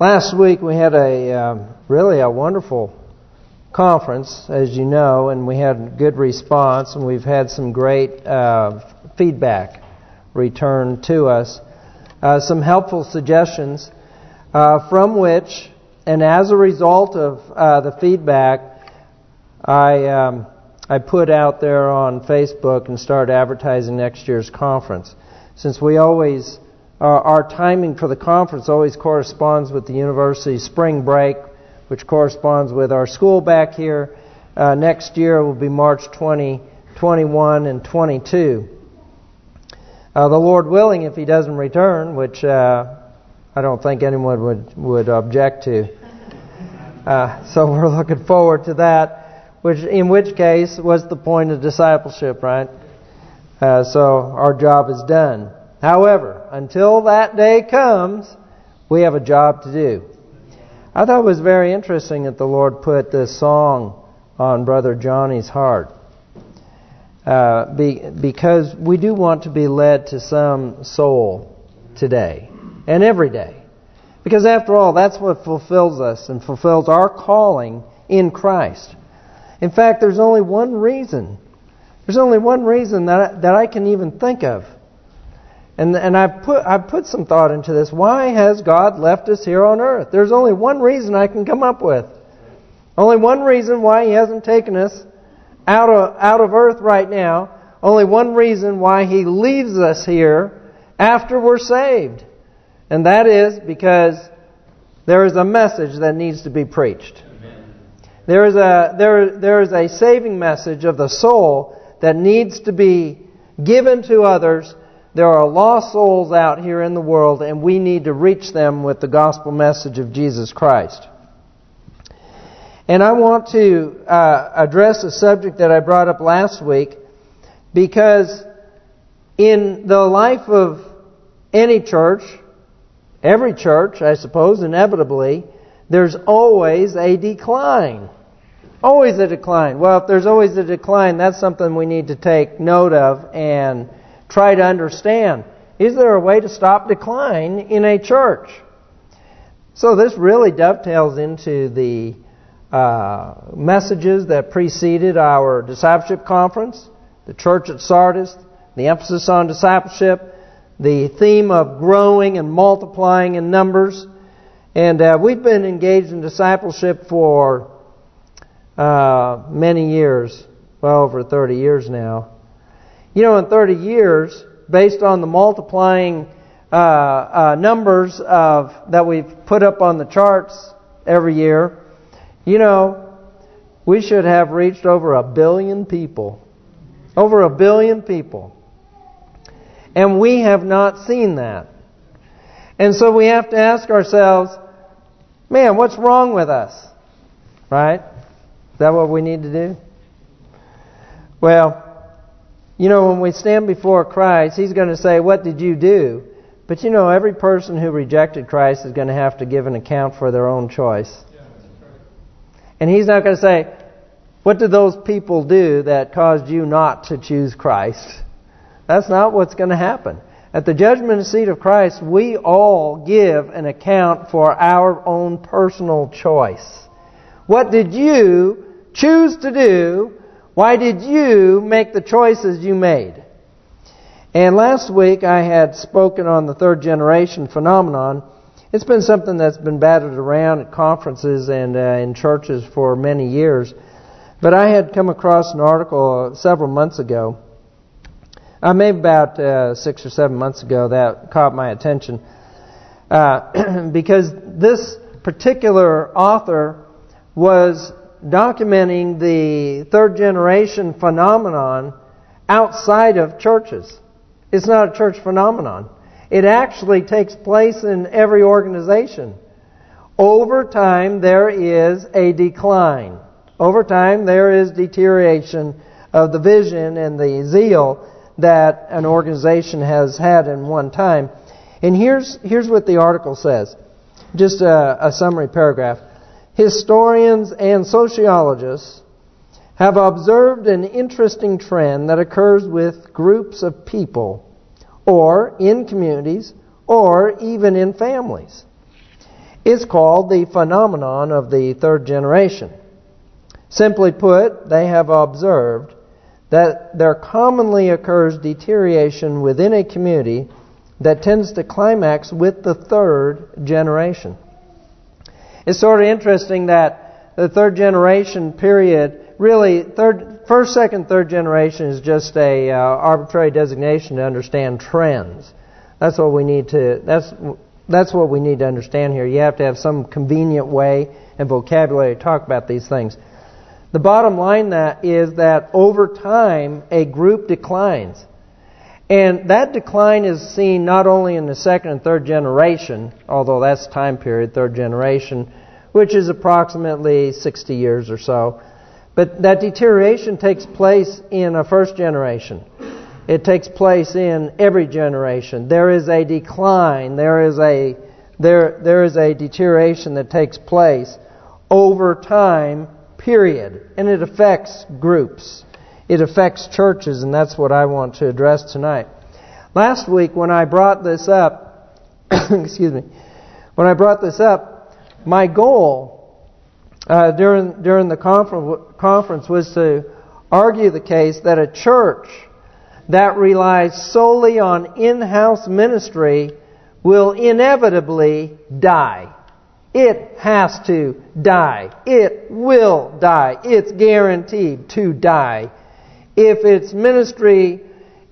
Last week we had a um, really a wonderful conference, as you know, and we had good response, and we've had some great uh, feedback returned to us. Uh, some helpful suggestions uh, from which, and as a result of uh, the feedback, I um, I put out there on Facebook and started advertising next year's conference. Since we always uh, our timing for the conference always corresponds with the university spring break, which corresponds with our school back here. Uh, next year will be March 20, 21, and 22. Uh, the Lord willing, if He doesn't return, which uh, I don't think anyone would would object to. Uh, so we're looking forward to that. Which, in which case, was the point of discipleship, right? Uh, so our job is done. However, until that day comes, we have a job to do. I thought it was very interesting that the Lord put this song on Brother Johnny's heart. Uh, be, because we do want to be led to some soul today and every day. Because after all, that's what fulfills us and fulfills our calling in Christ. In fact, there's only one reason. There's only one reason that I, that I can even think of and and I put I put some thought into this. Why has God left us here on earth? There's only one reason I can come up with. Only one reason why He hasn't taken us out of out of earth right now. Only one reason why He leaves us here after we're saved, and that is because there is a message that needs to be preached. Amen. There is a there there is a saving message of the soul that needs to be given to others there are lost souls out here in the world, and we need to reach them with the gospel message of Jesus Christ. And I want to uh, address a subject that I brought up last week because in the life of any church, every church, I suppose, inevitably, there's always a decline. Always a decline. Well, if there's always a decline, that's something we need to take note of and try to understand. Is there a way to stop decline in a church? So this really dovetails into the uh, messages that preceded our discipleship conference, the church at Sardis, the emphasis on discipleship, the theme of growing and multiplying in numbers. And uh, we've been engaged in discipleship for uh, many years, well over 30 years now. You know, in 30 years, based on the multiplying uh, uh, numbers of that we've put up on the charts every year, you know, we should have reached over a billion people. Over a billion people. And we have not seen that. And so we have to ask ourselves, man, what's wrong with us? Right? Is that what we need to do? Well, you know, when we stand before Christ, He's going to say, what did you do? But you know, every person who rejected Christ is going to have to give an account for their own choice. And He's not going to say, what did those people do that caused you not to choose Christ? That's not what's going to happen. At the judgment seat of Christ, we all give an account for our own personal choice. What did you choose to do why did you make the choices you made? And last week I had spoken on the third generation phenomenon. It's been something that's been battered around at conferences and uh, in churches for many years. But I had come across an article several months ago, uh, maybe about uh, six or seven months ago, that caught my attention. Uh, because this particular author was documenting the third generation phenomenon outside of churches. It's not a church phenomenon. It actually takes place in every organization. Over time, there is a decline. Over time, there is deterioration of the vision and the zeal that an organization has had in one time. And here's here's what the article says. Just a, a summary paragraph historians and sociologists have observed an interesting trend that occurs with groups of people or in communities or even in families. It's called the phenomenon of the third generation. Simply put, they have observed that there commonly occurs deterioration within a community that tends to climax with the third generation. It's sort of interesting that the third generation period, really, third, first, second, third generation is just a uh, arbitrary designation to understand trends. That's what we need to. That's that's what we need to understand here. You have to have some convenient way and vocabulary to talk about these things. The bottom line that is that over time a group declines. And that decline is seen not only in the second and third generation, although that's time period, third generation, which is approximately 60 years or so, but that deterioration takes place in a first generation. It takes place in every generation. There is a decline. There is a there there is a deterioration that takes place over time, period. And it affects groups. It affects churches, and that's what I want to address tonight. Last week when I brought this up, excuse me, when I brought this up, my goal uh, during during the conference was to argue the case that a church that relies solely on in-house ministry will inevitably die. It has to die. It will die. It's guaranteed to die. If its ministry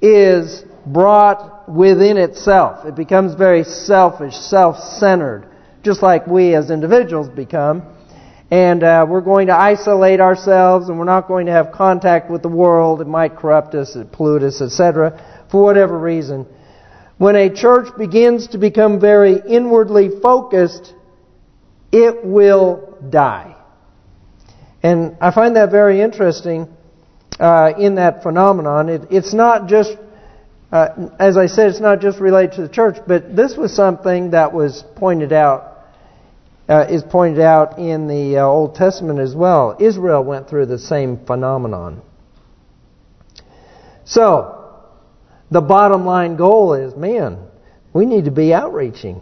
is brought within itself, it becomes very selfish, self-centered, just like we as individuals become and uh, we're going to isolate ourselves and we're not going to have contact with the world. It might corrupt us, it pollute us, etc. for whatever reason. When a church begins to become very inwardly focused, it will die. And I find that very interesting uh, in that phenomenon. It, it's not just, uh, as I said, it's not just related to the church, but this was something that was pointed out uh, is pointed out in the uh, Old Testament as well. Israel went through the same phenomenon. So, the bottom line goal is, man, we need to be outreaching.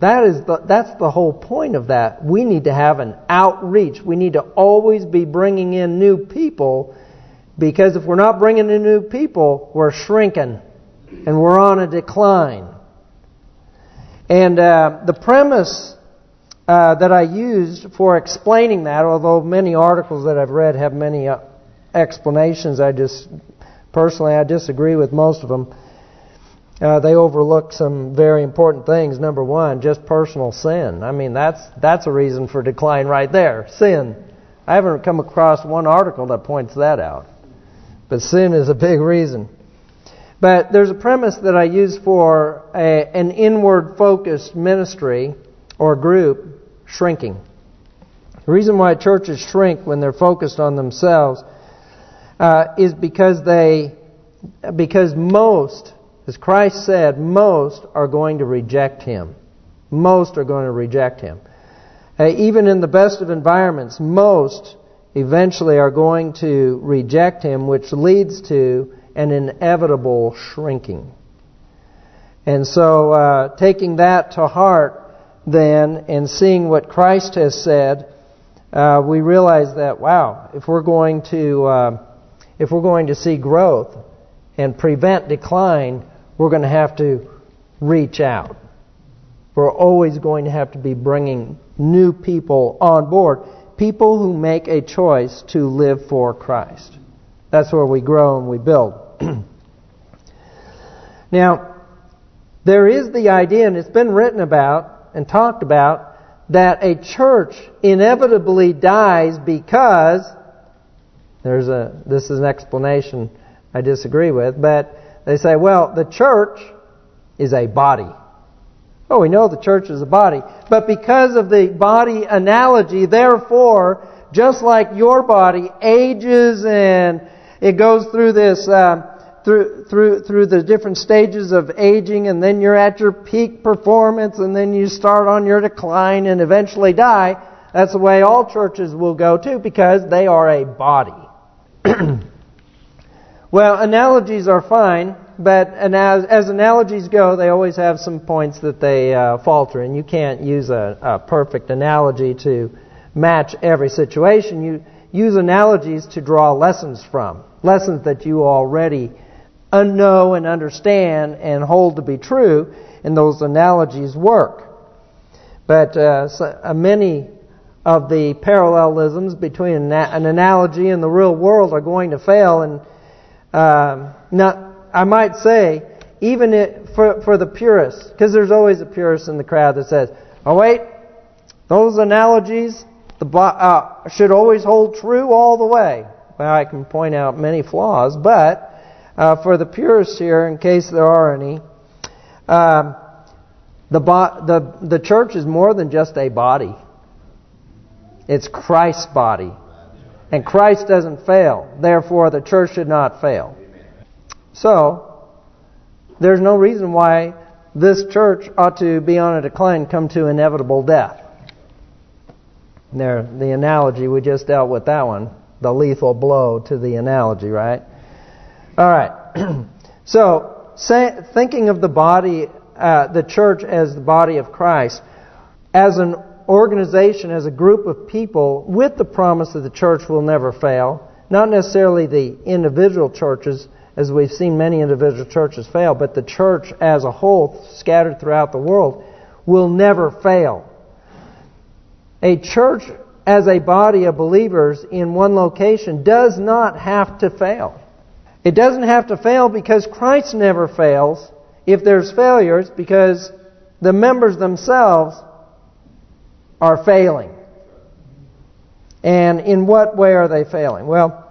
That is the, that's the whole point of that. We need to have an outreach. We need to always be bringing in new people because if we're not bringing in new people, we're shrinking and we're on a decline. And uh, the premise uh, that I used for explaining that, although many articles that I've read have many uh, explanations, I just, personally, I disagree with most of them. Uh, they overlook some very important things. Number one, just personal sin. I mean, that's that's a reason for decline right there. Sin. I haven't come across one article that points that out. But sin is a big reason. But there's a premise that I use for a, an inward-focused ministry or group shrinking. The reason why churches shrink when they're focused on themselves uh, is because they, because most, as Christ said, most are going to reject Him. Most are going to reject Him. Uh, even in the best of environments, most eventually are going to reject Him, which leads to an inevitable shrinking. And so, uh, taking that to heart, then and seeing what Christ has said, uh, we realize that wow, if we're going to uh, if we're going to see growth and prevent decline, we're going to have to reach out. We're always going to have to be bringing new people on board, people who make a choice to live for Christ. That's where we grow and we build. now, there is the idea, and it's been written about, and talked about that a church inevitably dies because there's a this is an explanation I disagree with, but they say, well, the church is a body. Oh, we know the church is a body. But because of the body analogy, therefore, just like your body ages and it goes through this uh, through through through the different stages of aging and then you're at your peak performance and then you start on your decline and eventually die. That's the way all churches will go too because they are a body. well, analogies are fine but as, as analogies go, they always have some points that they uh, falter, and you can't use a, a perfect analogy to match every situation. You use analogies to draw lessons from, lessons that you already know and understand and hold to be true, and those analogies work. But uh, so, uh, many of the parallelisms between an analogy and the real world are going to fail, and uh, not, I might say, even it, for for the purists, because there's always a purist in the crowd that says, "Oh wait, those analogies the uh, should always hold true all the way." Well, I can point out many flaws, but uh, for the purists here, in case there are any, um, the the the church is more than just a body. It's Christ's body. And Christ doesn't fail. Therefore, the church should not fail. So, there's no reason why this church ought to be on a decline, come to inevitable death. There, the analogy, we just dealt with that one. The lethal blow to the analogy, right? All right. so, say, thinking of the body, uh, the church as the body of Christ, as an organization, as a group of people, with the promise that the church will never fail. Not necessarily the individual churches, as we've seen many individual churches fail, but the church as a whole, scattered throughout the world, will never fail. A church as a body of believers in one location does not have to fail. It doesn't have to fail because Christ never fails. If there's failures, because the members themselves are failing. And in what way are they failing? Well,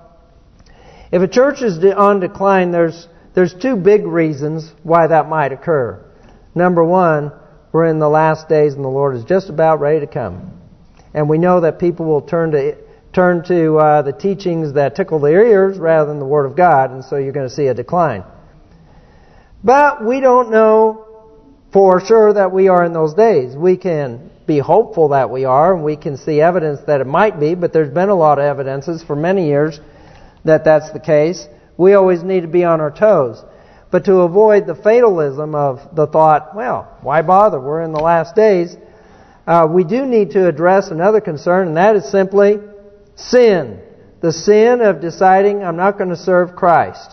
if a church is on decline, there's there's two big reasons why that might occur. Number one, we're in the last days and the Lord is just about ready to come. And we know that people will turn to turn to uh, the teachings that tickle their ears rather than the Word of God, and so you're going to see a decline. But we don't know for sure that we are in those days. We can be hopeful that we are, and we can see evidence that it might be, but there's been a lot of evidences for many years that that's the case. We always need to be on our toes. But to avoid the fatalism of the thought, well, why bother? We're in the last days. Uh, we do need to address another concern, and that is simply sin. The sin of deciding I'm not going to serve Christ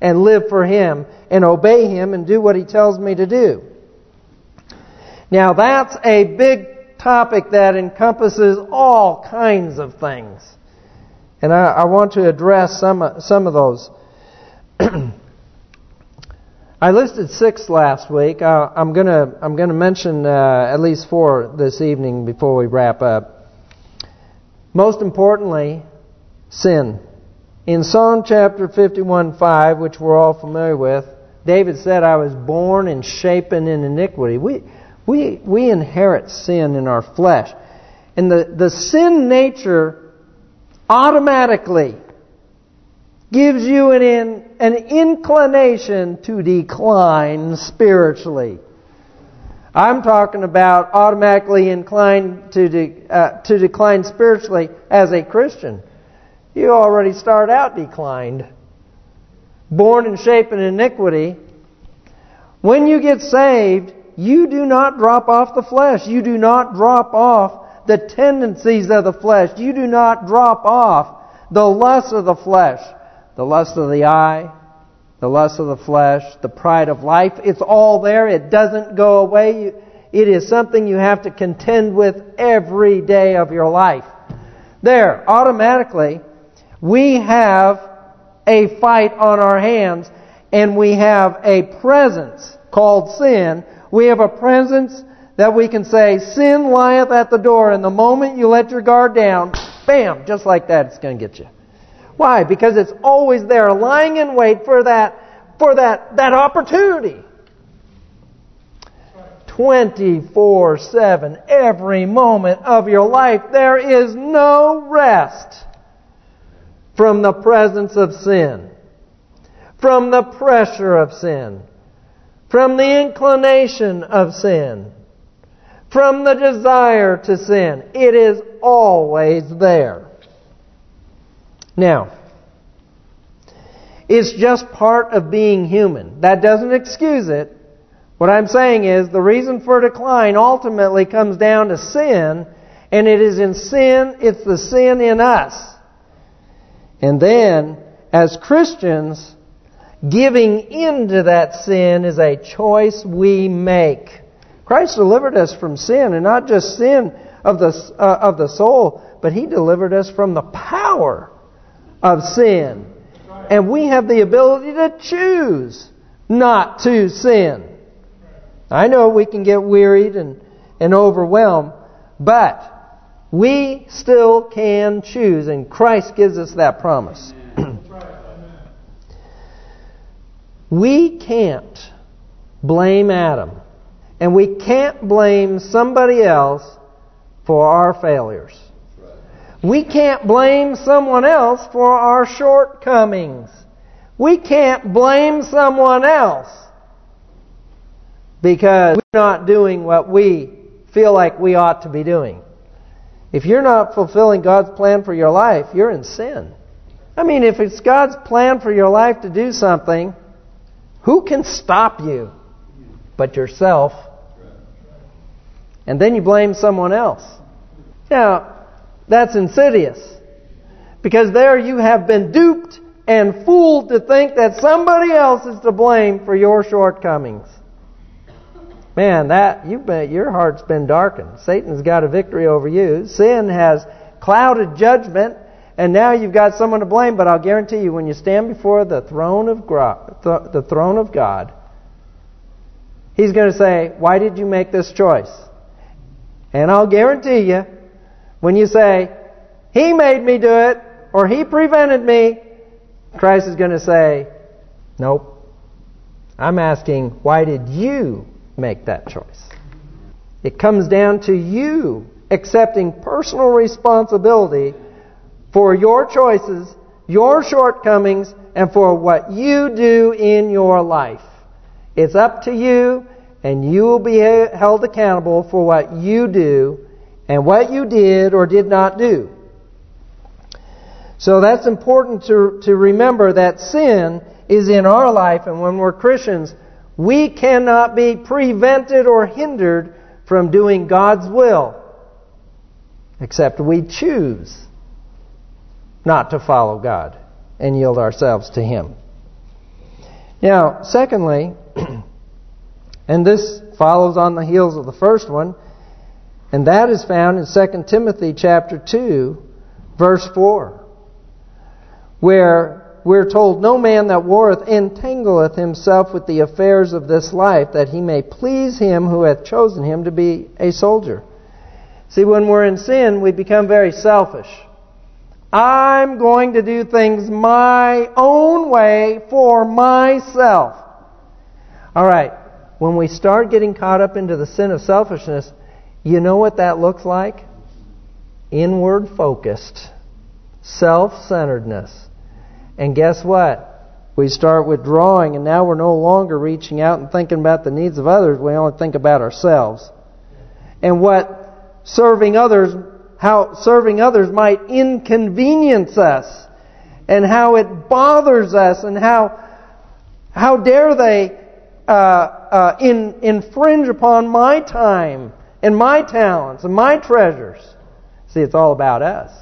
and live for Him and obey Him and do what He tells me to do. Now that's a big topic that encompasses all kinds of things. And I, I want to address some some of those. I listed six last week. Uh, I'm gonna I'm gonna mention uh, at least four this evening before we wrap up. Most importantly, sin. In Psalm chapter 51:5, which we're all familiar with, David said, "I was born and shapen in iniquity." We we, we inherit sin in our flesh. And the, the sin nature automatically gives you an, in, an inclination to decline spiritually. I'm talking about automatically inclined to de, uh, to decline spiritually as a Christian. You already start out declined. Born and shaped in iniquity. When you get saved, you do not drop off the flesh. You do not drop off the tendencies of the flesh. You do not drop off the lust of the flesh. The lust of the eye, the lust of the flesh, the pride of life. It's all there. It doesn't go away. It is something you have to contend with every day of your life. There, automatically, we have a fight on our hands and we have a presence called sin we have a presence that we can say, sin lieth at the door, and the moment you let your guard down, bam, just like that, it's going to get you. Why? Because it's always there, lying in wait for that, for that, that opportunity. 24-7, every moment of your life, there is no rest from the presence of sin, from the pressure of sin, from the inclination of sin, from the desire to sin. It is always there. Now, It's just part of being human. That doesn't excuse it. What I'm saying is the reason for decline ultimately comes down to sin, and it is in sin, it's the sin in us. And then, as Christians, giving into that sin is a choice we make. Christ delivered us from sin, and not just sin of the uh, of the soul, but He delivered us from the power of sin. And we have the ability to choose not to sin. I know we can get wearied and, and overwhelmed, but we still can choose, and Christ gives us that promise. we can't blame Adam, and we can't blame somebody else for our failures. We can't blame someone else for our shortcomings. We can't blame someone else because we're not doing what we feel like we ought to be doing. If you're not fulfilling God's plan for your life, you're in sin. I mean, if it's God's plan for your life to do something, who can stop you but yourself? And then you blame someone else. Now, that's insidious. Because there you have been duped and fooled to think that somebody else is to blame for your shortcomings. Man, that you've been, your heart's been darkened. Satan's got a victory over you. Sin has clouded judgment, and now you've got someone to blame. But I'll guarantee you, when you stand before the throne of God, the throne of God, He's going to say, "Why did you make this choice?" And I'll guarantee you, when you say, "He made me do it," or "He prevented me," Christ is going to say, "Nope." I'm asking, why did you make that choice. It comes down to you accepting personal responsibility for your choices, your shortcomings, and for what you do in your life. It's up to you, and you will be held accountable for what you do and what you did or did not do. So that's important to, to remember that sin is in our life, and when we're Christians, we cannot be prevented or hindered from doing God's will, except we choose not to follow God and yield ourselves to Him. Now, secondly, and this follows on the heels of the first one, and that is found in 2 Timothy chapter 2, verse 4, where we're told, No man that warreth entangleth himself with the affairs of this life, that he may please him who hath chosen him to be a soldier. See, when we're in sin, we become very selfish. I'm going to do things my own way for myself. All right, when we start getting caught up into the sin of selfishness, you know what that looks like? Inward focused, self-centeredness. And guess what? We start withdrawing, and now we're no longer reaching out and thinking about the needs of others. We only think about ourselves. And what serving others, how serving others might inconvenience us, and how it bothers us, and how how dare they uh, uh, in, infringe upon my time and my talents and my treasures. See, it's all about us.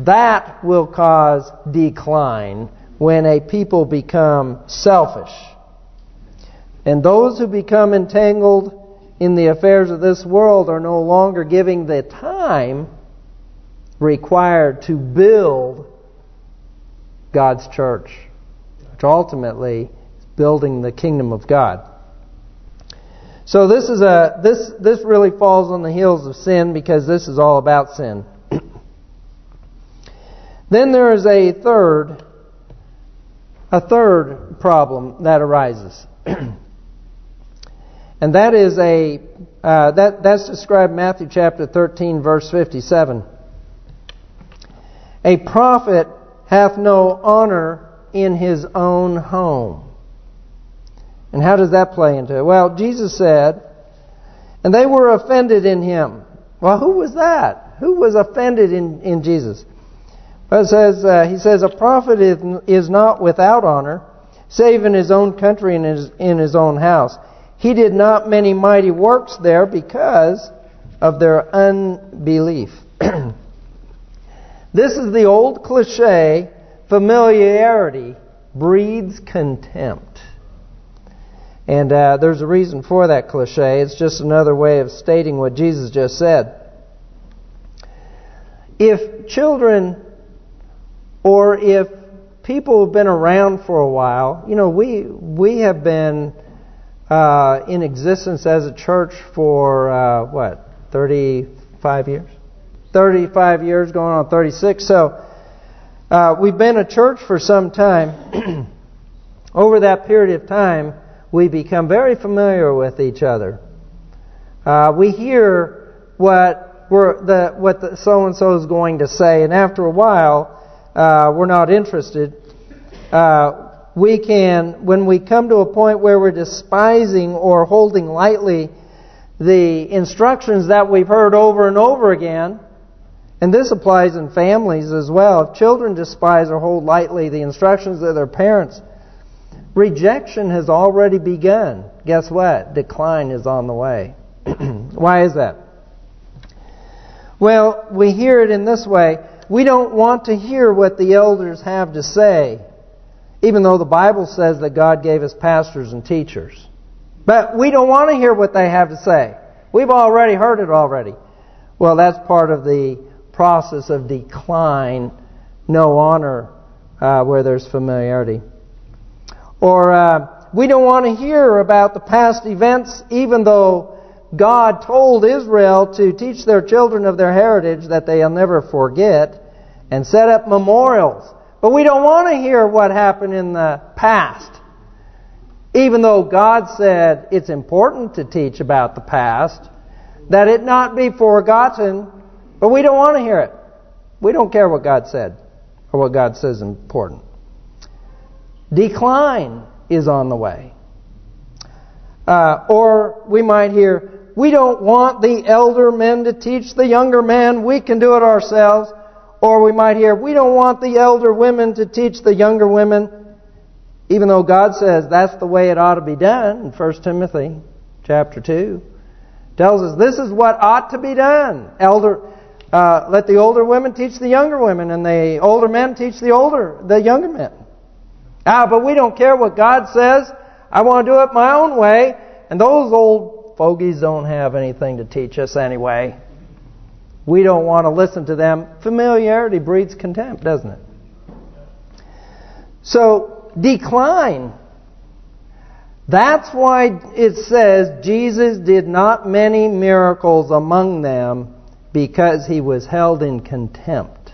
That will cause decline when a people become selfish. And those who become entangled in the affairs of this world are no longer giving the time required to build God's church, which ultimately building the kingdom of God. So this is a this this really falls on the heels of sin because this is all about sin. Then there is a third, a third problem that arises. and that is a uh, that that's described in Matthew chapter 13 verse 57. A prophet hath no honor in his own home. And how does that play into it? Well, Jesus said, and they were offended in him. Well, who was that? Who was offended in, in Jesus? It says, uh, he says, a prophet is not without honor, save in his own country and his, in his own house. He did not many mighty works there because of their unbelief. this is the old cliche, familiarity breeds contempt. And uh, there's a reason for that cliche. It's just another way of stating what Jesus just said. If children or if people have been around for a while, you know, we we have been uh, in existence as a church for, uh, what, 35 years? 35 years, going on 36. So uh, we've been a church for some time. Over that period of time, we become very familiar with each other. Uh, we hear what we're the what the so and so is going to say, and after a while, uh, we're not interested. Uh, we can, when we come to a point where we're despising or holding lightly the instructions that we've heard over and over again, and this applies in families as well. If children despise or hold lightly the instructions of their parents, rejection has already begun. Guess what? Decline is on the way. Why is that? Well, we hear it in this way. We don't want to hear what the elders have to say even though the Bible says that God gave us pastors and teachers. But we don't want to hear what they have to say. We've already heard it already. Well, that's part of the process of decline, no honor, uh, where there's familiarity. Or uh, we don't want to hear about the past events, even though God told Israel to teach their children of their heritage that they'll never forget, and set up memorials but we don't want to hear what happened in the past. Even though God said it's important to teach about the past, that it not be forgotten, but we don't want to hear it. We don't care what God said or what God says is important. Decline is on the way. Uh, or we might hear, we don't want the elder men to teach the younger men. We can do it ourselves. Or we might hear, we don't want the elder women to teach the younger women, even though God says that's the way it ought to be done in 1 Timothy chapter 2. Tells us this is what ought to be done. Elder, uh, let the older women teach the younger women, and the older men teach the older, the younger men. Ah, but we don't care what God says. I want to do it my own way. And those old fogies don't have anything to teach us anyway. We don't want to listen to them. Familiarity breeds contempt, doesn't it? So, decline. That's why it says Jesus did not many miracles among them because he was held in contempt.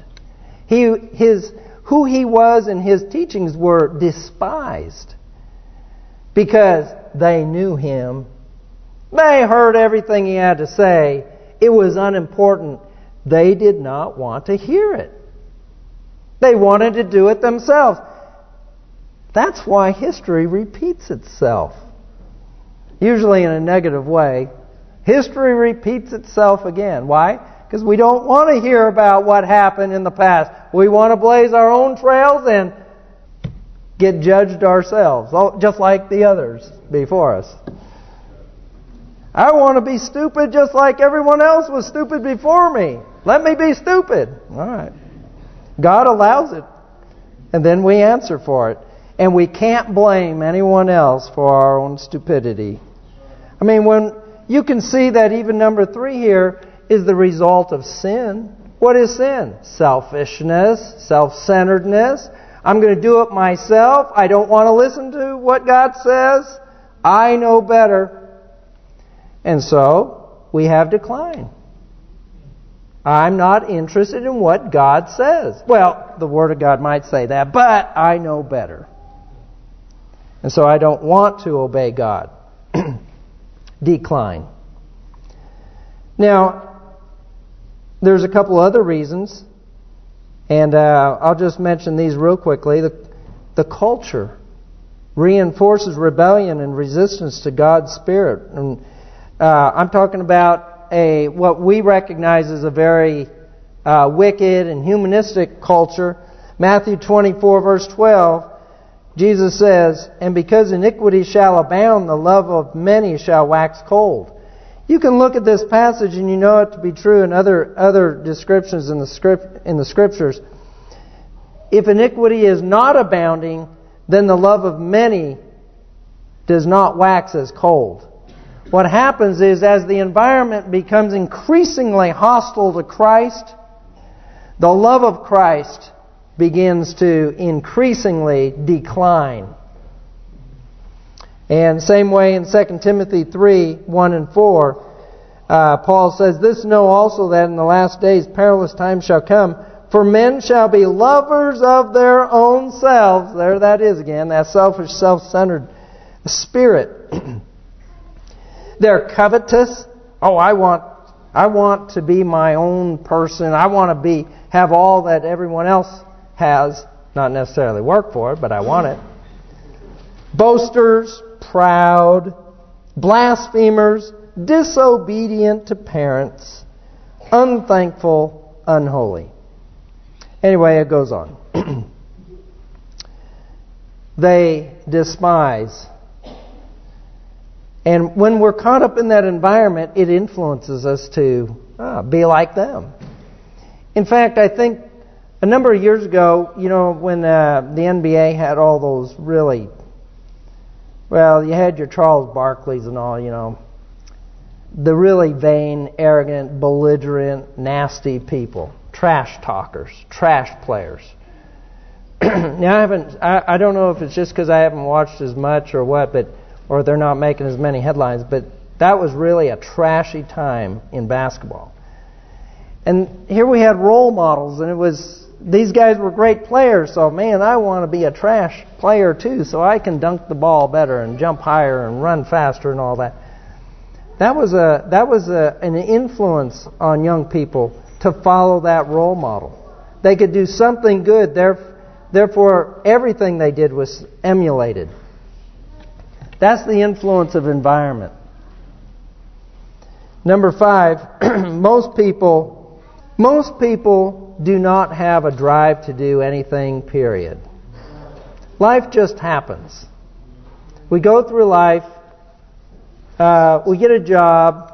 He, his, who he was and his teachings were despised because they knew him. They heard everything he had to say, it was unimportant. They did not want to hear it. They wanted to do it themselves. That's why history repeats itself. Usually in a negative way. History repeats itself again. Why? Because we don't want to hear about what happened in the past. We want to blaze our own trails and get judged ourselves, just like the others before us. I want to be stupid just like everyone else was stupid before me. Let me be stupid. All right. God allows it. And then we answer for it. And we can't blame anyone else for our own stupidity. I mean, when you can see that even number three here is the result of sin. What is sin? Selfishness, self-centeredness. I'm going to do it myself. I don't want to listen to what God says. I know better. And so, we have decline. I'm not interested in what God says. Well, the Word of God might say that, but I know better. And so I don't want to obey God. Decline. Now, there's a couple other reasons, and uh, I'll just mention these real quickly. The, the culture reinforces rebellion and resistance to God's Spirit. And uh, I'm talking about a what we recognize as a very uh, wicked and humanistic culture. Matthew 24 verse 12, Jesus says, And because iniquity shall abound, the love of many shall wax cold. You can look at this passage and you know it to be true in other other descriptions in the script in the scriptures. If iniquity is not abounding, then the love of many does not wax as cold. What happens is as the environment becomes increasingly hostile to Christ, the love of Christ begins to increasingly decline. And same way in 2 Timothy 3, 1 and 4, uh, Paul says, This know also that in the last days perilous times shall come, for men shall be lovers of their own selves. There that is again, that selfish, self-centered spirit. They're covetous. Oh, I want I want to be my own person. I want to be have all that everyone else has. Not necessarily work for it, but I want it. Boasters, proud, blasphemers, disobedient to parents, unthankful, unholy. Anyway, it goes on. they despise. And when we're caught up in that environment, it influences us to ah, be like them. In fact, I think a number of years ago, you know, when uh, the NBA had all those really, well, you had your Charles Barkleys and all, you know, the really vain, arrogant, belligerent, nasty people trash talkers, trash players. now I haven't, I, I don't know if it's just because I haven't watched as much or what, but or they're not making as many headlines, but that was really a trashy time in basketball. And here we had role models, and it was these guys were great players. So man, I want to be a trash player too, so I can dunk the ball better and jump higher and run faster and all that. That was a that was a, an influence on young people to follow that role model. They could do something good, therefore everything they did was emulated. That's the influence of environment. Number five, most people, most people do not have a drive to do anything, period. Life just happens. We go through life, uh, we get a job,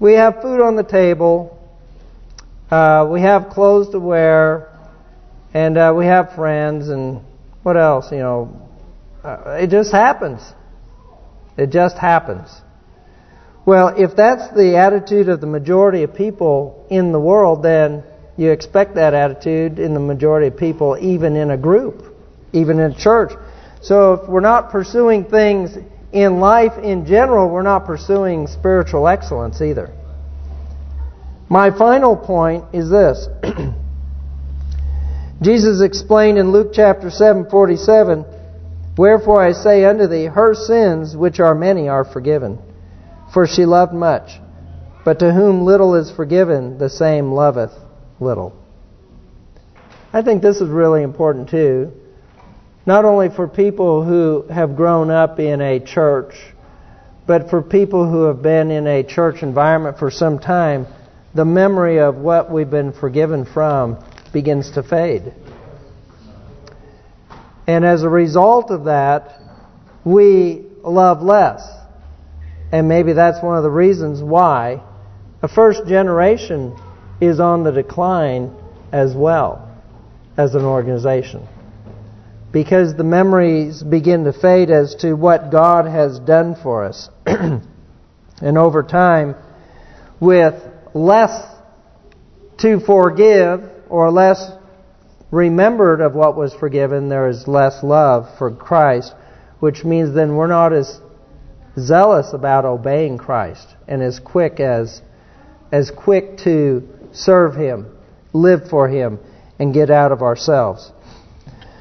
we have food on the table, uh, we have clothes to wear, and uh, we have friends, and what else? You know, uh, it just happens. It just happens. Well, if that's the attitude of the majority of people in the world, then you expect that attitude in the majority of people, even in a group, even in a church. So if we're not pursuing things in life in general, we're not pursuing spiritual excellence either. My final point is this. Jesus explained in Luke chapter 7, 47, Wherefore I say unto thee, her sins, which are many, are forgiven. For she loved much. But to whom little is forgiven, the same loveth little. I think this is really important too. Not only for people who have grown up in a church, but for people who have been in a church environment for some time, the memory of what we've been forgiven from begins to fade. And as a result of that, we love less. And maybe that's one of the reasons why a first generation is on the decline as well as an organization. Because the memories begin to fade as to what God has done for us. and over time, with less to forgive or less remembered of what was forgiven, there is less love for Christ, which means then we're not as zealous about obeying Christ and as quick as as quick to serve Him, live for Him, and get out of ourselves.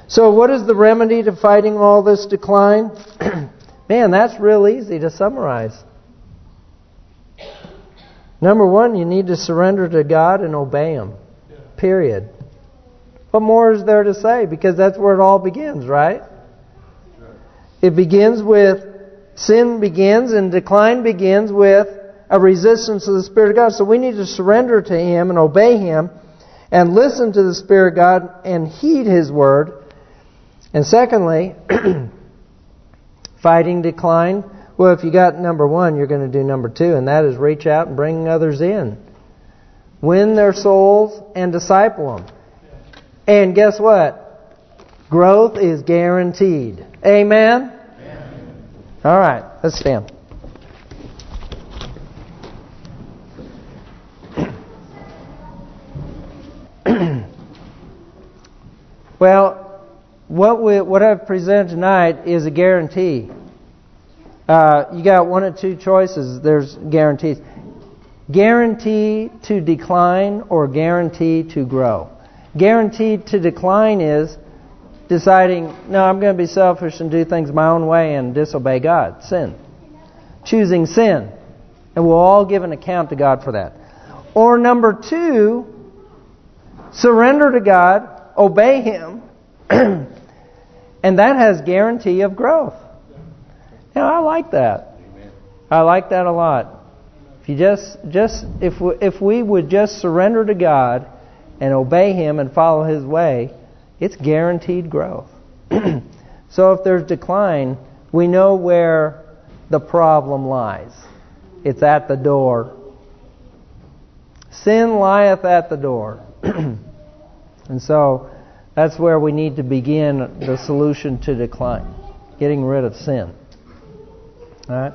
So what is the remedy to fighting all this decline? Man, that's real easy to summarize. Number one, you need to surrender to God and obey Him. Period. What more is there to say? Because that's where it all begins, right? It begins with, sin begins and decline begins with a resistance to the Spirit of God. So we need to surrender to Him and obey Him. and listen to the Spirit of God and heed His Word. And secondly, fighting decline. Well, if you got number one, you're going to do number two, and that is reach out and bring others in. Win their souls and disciple them. And guess what? Growth is guaranteed. Amen? Amen. All right, let's stand. Well, what we what I've presented tonight is a guarantee. Uh, you got one or two choices. There's guarantees. Guarantee to decline or guarantee to grow. Guaranteed to decline is deciding, no, I'm going to be selfish and do things my own way and disobey God. Sin. Choosing sin. And we'll all give an account to God for that. Or number two, surrender to God, obey Him, and that has guarantee of growth. Now, I like that. I like that a lot. If you just, just if we, if we would just surrender to God and obey Him and follow His way, it's guaranteed growth. so if there's decline, we know where the problem lies. It's at the door. Sin lieth at the door. and so that's where we need to begin the solution to decline. Getting rid of sin. All right?